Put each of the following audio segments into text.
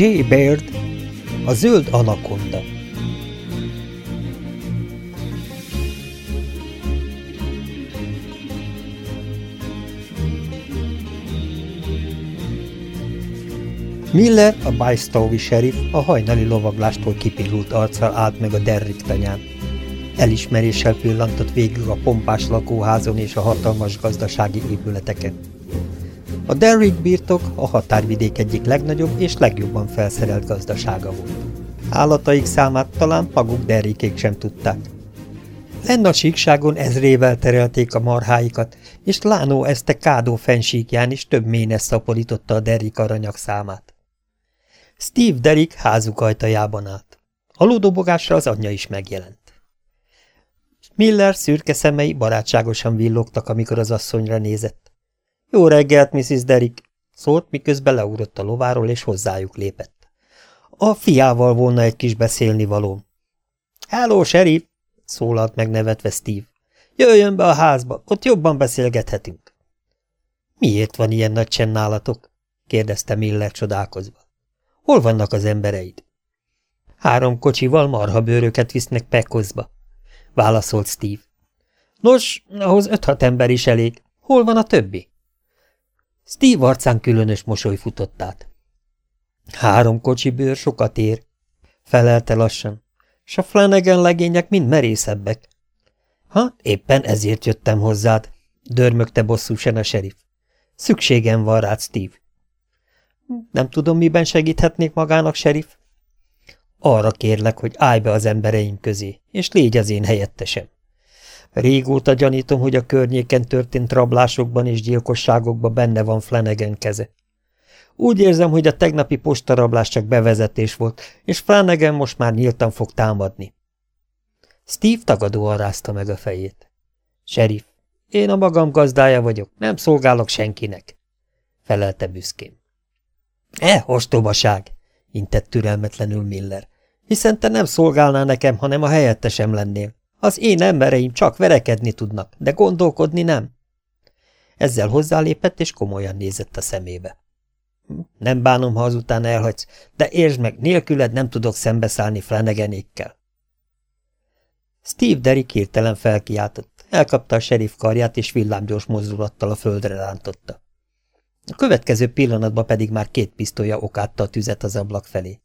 J. Baird, a zöld anakonda. Miller, a Bystowi sheriff a hajnali lovaglástól kipillult arccal állt meg a Derrick tanyán. Elismeréssel pillantott végül a pompás lakóházon és a hatalmas gazdasági épületeken. A Derrick birtok a határvidék egyik legnagyobb és legjobban felszerelt gazdasága volt. Állataik számát talán maguk Derrickék sem tudták. Lenn a síkságon ezrével terelték a marháikat, és Lánó este Kádó fensíkján is több ménes szaporította a Derrick aranyak számát. Steve Derrick házuk ajtajában állt. Aludobogásra az anyja is megjelent. Miller szürke szemei barátságosan villogtak, amikor az asszonyra nézett. Jó reggelt, Mrs. Derrick, szólt, miközben leugrott a lováról, és hozzájuk lépett. A fiával volna egy kis beszélni való. Hello, sheriff, szólalt meg nevetve Steve. Jöjjön be a házba, ott jobban beszélgethetünk. Miért van ilyen nagy csend nálatok? kérdezte Miller csodálkozva. Hol vannak az embereid? Három kocsival marhabőröket visznek Pekozba, válaszolt Steve. Nos, ahhoz öt-hat ember is elég. Hol van a többi? Steve arcán különös mosoly futott át. Három kocsi bőr sokat ér, felelte lassan, s a Flanagan legények mind merészebbek. Ha, éppen ezért jöttem hozzád, dörmögte bosszúsen a serif. Szükségem van rád, Steve. Nem tudom, miben segíthetnék magának, serif? Arra kérlek, hogy állj be az embereim közé, és légy az én helyettesem. Régóta gyanítom, hogy a környéken történt rablásokban és gyilkosságokban benne van Flanagan keze. Úgy érzem, hogy a tegnapi postarablás csak bevezetés volt, és Flanagan most már nyíltan fog támadni. Steve tagadóan rázta meg a fejét. Sheriff, én a magam gazdája vagyok, nem szolgálok senkinek, felelte büszkén. E, ostobaság, intett türelmetlenül Miller, hiszen te nem szolgálnál nekem, hanem a helyettesem lennél. Az én embereim csak verekedni tudnak, de gondolkodni nem. Ezzel hozzálépett, és komolyan nézett a szemébe. Nem bánom, ha azután elhagysz, de értsd meg, nélküled nem tudok szembeszállni Flanaganékkel. Steve Derrick hirtelen felkiáltott, elkapta a sheriff karját, és villámgyors mozdulattal a földre rántotta. A következő pillanatban pedig már két pisztolya okátta a tüzet az ablak felé.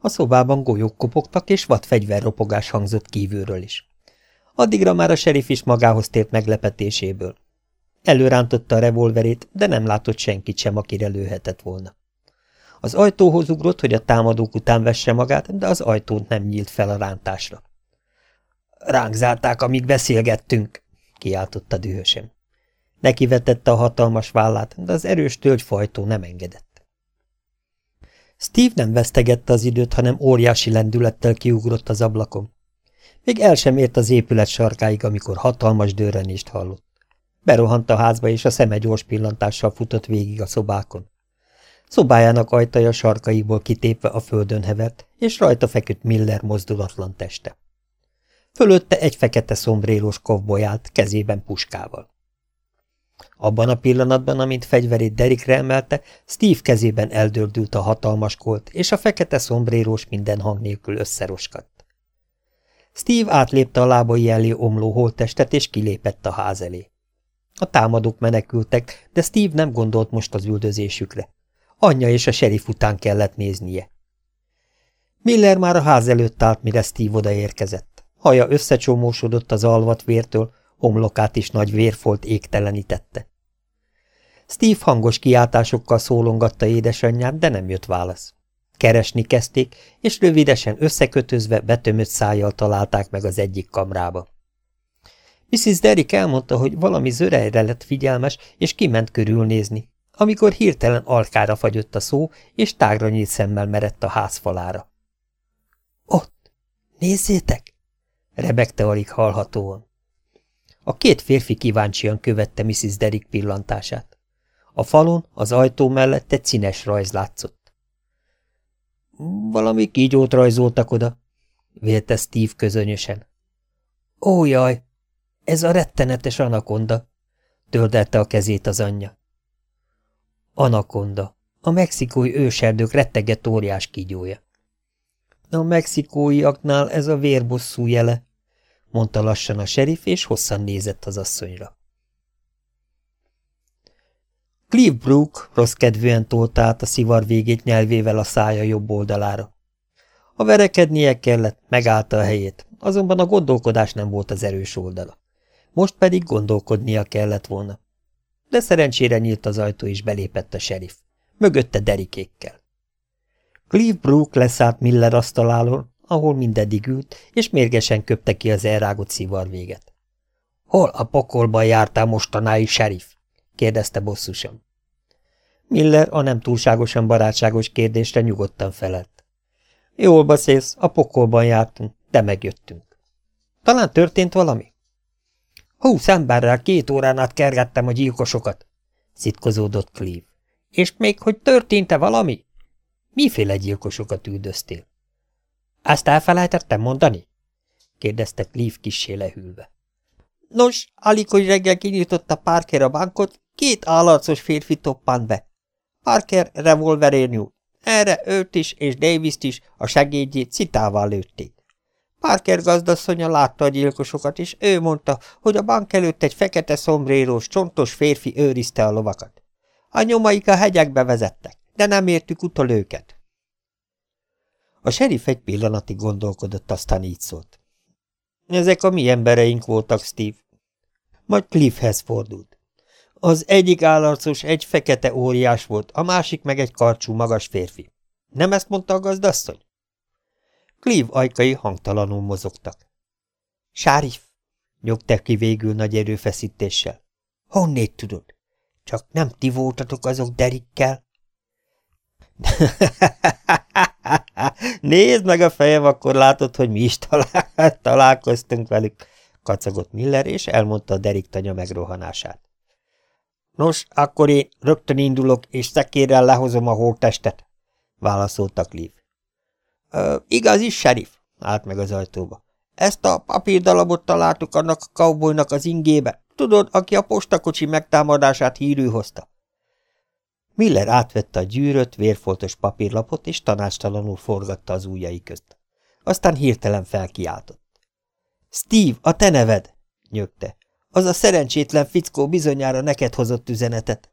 A szobában golyók kopogtak, és vad fegyverropogás hangzott kívülről is. Addigra már a serif is magához tért meglepetéséből. Előrántotta a revolverét, de nem látott senkit sem, akire lőhetett volna. Az ajtóhoz ugrott, hogy a támadók után vesse magát, de az ajtót nem nyílt fel a rántásra. Ránk zárták, amíg beszélgettünk, kiáltotta dühösen. Nekivetette a hatalmas vállát, de az erős tölgyfajtó nem engedett. Steve nem vesztegette az időt, hanem óriási lendülettel kiugrott az ablakon. Még el sem ért az épület sarkáig, amikor hatalmas dőrenést hallott. Berohant a házba, és a szeme gyors pillantással futott végig a szobákon. Szobájának ajtaja sarkaiból kitépve a földön hevert, és rajta feküdt Miller mozdulatlan teste. Fölötte egy fekete szombrélós kovboly állt, kezében puskával. Abban a pillanatban, amint fegyverét Derikre emelte, Steve kezében eldördült a hatalmas kolt, és a fekete szombrérós minden hang nélkül összeroskadt. Steve átlépte a lábai elé omló holttestet, és kilépett a ház elé. A támadók menekültek, de Steve nem gondolt most az üldözésükre. Anyja és a serif után kellett néznie. Miller már a ház előtt állt, mire Steve odaérkezett. Haja összecsomósodott az alvat vértől, homlokát is nagy vérfolt égtelenítette. Steve hangos kiáltásokkal szólongatta édesanyját, de nem jött válasz. Keresni kezdték, és rövidesen összekötözve betömött szájjal találták meg az egyik kamrába. Mrs. Derrick elmondta, hogy valami zörejre lett figyelmes, és kiment körülnézni, amikor hirtelen alkára fagyott a szó, és tágra nyílt szemmel merett a ház falára. Ott! Nézzétek! rebegte alig hallhatóan. A két férfi kíváncsian követte Mrs. Derrick pillantását. A falon, az ajtó mellett egy színes rajz látszott. Valami kígyót rajzoltak oda, vélte Steve közönösen. Ó, jaj, ez a rettenetes anakonda, töldelte a kezét az anyja. Anakonda, A mexikói őserdők rettegett óriás kígyója. A mexikóiaknál ez a vérbosszú jele, mondta lassan a serif, és hosszan nézett az asszonyra. Clive Brook rossz kedvűen tolta át a szivar végét nyelvével a szája jobb oldalára. A verekednie kellett, megállta a helyét, azonban a gondolkodás nem volt az erős oldala. Most pedig gondolkodnia kellett volna. De szerencsére nyílt az ajtó, és belépett a serif. Mögötte derikékkel. Clive Brook leszállt Miller asztaláról, ahol mindeddig ült, és mérgesen köpte ki az elrágott szivar véget. – Hol a pokolban jártál mostanáig, serif? – kérdezte bosszusan. Miller a nem túlságosan barátságos kérdésre nyugodtan felelt. – Jól beszélsz, a pokolban jártunk, de megjöttünk. – Talán történt valami? – Húsz emberrel két órán át kergettem a gyilkosokat – szitkozódott Cleve. – És még hogy történt-e valami? – Miféle gyilkosokat üldöztél? Azt elfelejtettem mondani? kérdezte Cliff kissé lehűlve. Nos, alig, hogy reggel kinyitotta Parker a bankot, két állarcos férfi toppant be. Parker revolverén nyúlt. Erre őt is és davis is a segédjét citával lőtték. Parker gazdasszonya látta a gyilkosokat, és ő mondta, hogy a bank előtt egy fekete szombrérós, csontos férfi őrizte a lovakat. A nyomaik a hegyekbe vezettek, de nem értük utol őket. A serif egy pillanatig gondolkodott, aztán így szólt. Ezek a mi embereink voltak, Steve. Majd Cliffhez fordult. Az egyik állarcos egy fekete óriás volt, a másik meg egy karcsú, magas férfi. Nem ezt mondta a gazdasszony? Clive ajkai hangtalanul mozogtak. Sárif, nyugta ki végül nagy erőfeszítéssel. Honnét tudod? Csak nem ti voltatok azok Derikkel? Nézd meg a fejem, akkor látod, hogy mi is talál találkoztunk velük, kacagott Miller, és elmondta a Derik tanya megrohanását. Nos, akkor én rögtön indulok, és szekérrel lehozom a holttestet, válaszolta Clive. Igaz is, serif, állt meg az ajtóba. Ezt a papírdalabot találtuk annak a cowboynak az ingébe. Tudod, aki a postakocsi megtámadását hírű hozta. Miller átvette a gyűrött, vérfoltos papírlapot, és tanácstalanul forgatta az ujjai közt. Aztán hirtelen felkiáltott. – Steve, a te neved! – nyögte. – Az a szerencsétlen fickó bizonyára neked hozott üzenetet.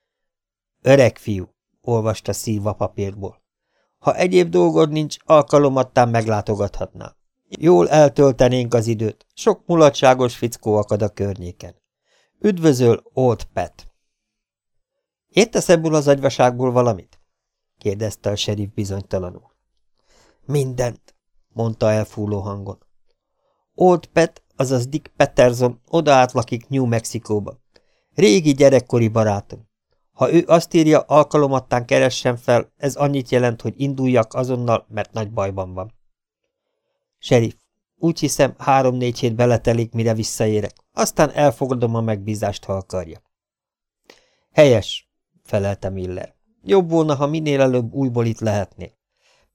– Öreg fiú! – olvasta szívva papírból. – Ha egyéb dolgod nincs, alkalomattán meglátogathatnál. Jól eltöltenénk az időt, sok mulatságos fickó akad a környéken. Üdvözöl, Old Pet! Értesz ebből az agyvaságból valamit? kérdezte a serif bizonytalanul. Mindent, mondta elfúló hangon. Old Pet, azaz Dick Peterson oda átlakik New Mexikóba. Régi gyerekkori barátom. Ha ő azt írja, alkalomattán keressen fel, ez annyit jelent, hogy induljak azonnal, mert nagy bajban van. Serif, úgy hiszem, három-négy hét beletelik, mire visszaérek. Aztán elfogadom a megbízást, ha akarja. Helyes, felelte Miller. Jobb volna, ha minél előbb újból itt lehetnél.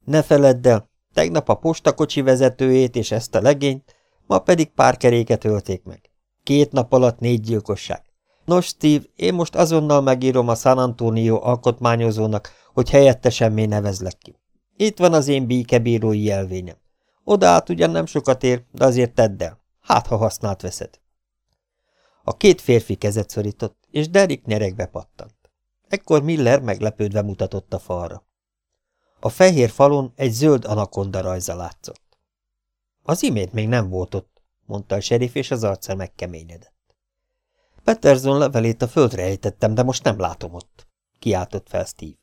Ne feledd el, tegnap a postakocsi vezetőjét és ezt a legényt, ma pedig pár keréket ölték meg. Két nap alatt négy gyilkosság. Nos, Steve, én most azonnal megírom a San Antonio alkotmányozónak, hogy helyette semmi nevezlek ki. Itt van az én békebírói jelvényem. Oda át ugyan nem sokat ér, de azért tedd el. Hát, ha használt veszed. A két férfi kezet szorított, és Derek nyeregbe pattant. Ekkor Miller meglepődve mutatott a falra. A fehér falon egy zöld anakonda rajza látszott. Az imént még nem volt ott, mondta a serif, és az arca megkeményedett. Peterson levelét a földre ejtettem, de most nem látom ott, kiáltott fel Steve.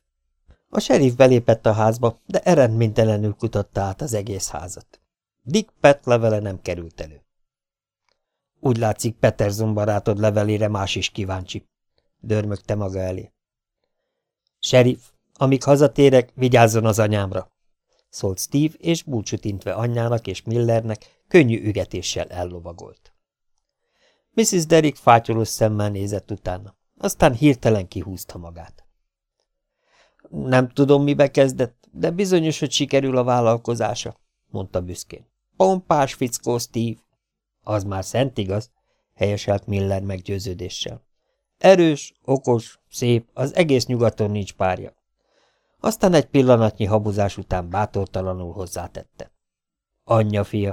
A serif belépett a házba, de eredménytelenül kutatta át az egész házat. Dick Pet levele nem került elő. Úgy látszik, Peterson barátod levelére más is kíváncsi, dörmögte maga elé. Sheriff, amíg hazatérek, vigyázzon az anyámra, szólt Steve, és búcsút intve anyjának és Millernek könnyű ügetéssel ellovagolt. Mrs. Derrick fátyolós szemmel nézett utána, aztán hirtelen kihúzta magát. Nem tudom, mibe kezdett, de bizonyos, hogy sikerül a vállalkozása, mondta büszkén. Pompás fickó, Steve. Az már szent igaz, helyeselt Miller meggyőződéssel. Erős, okos, szép, az egész nyugaton nincs párja. Aztán egy pillanatnyi habozás után bátortalanul hozzátette. Anyja fia.